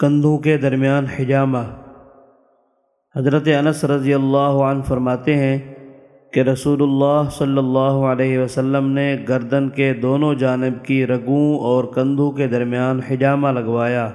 کندھوں کے درمیان حجامہ۔ حضرت انس رضی اللہ عنہ فرماتے ہیں کہ رسول اللہ صلی اللہ علیہ وسلم نے گردن کے دونوں جانب کی رگوں اور کندھوں کے درمیان حجامہ لگوایا۔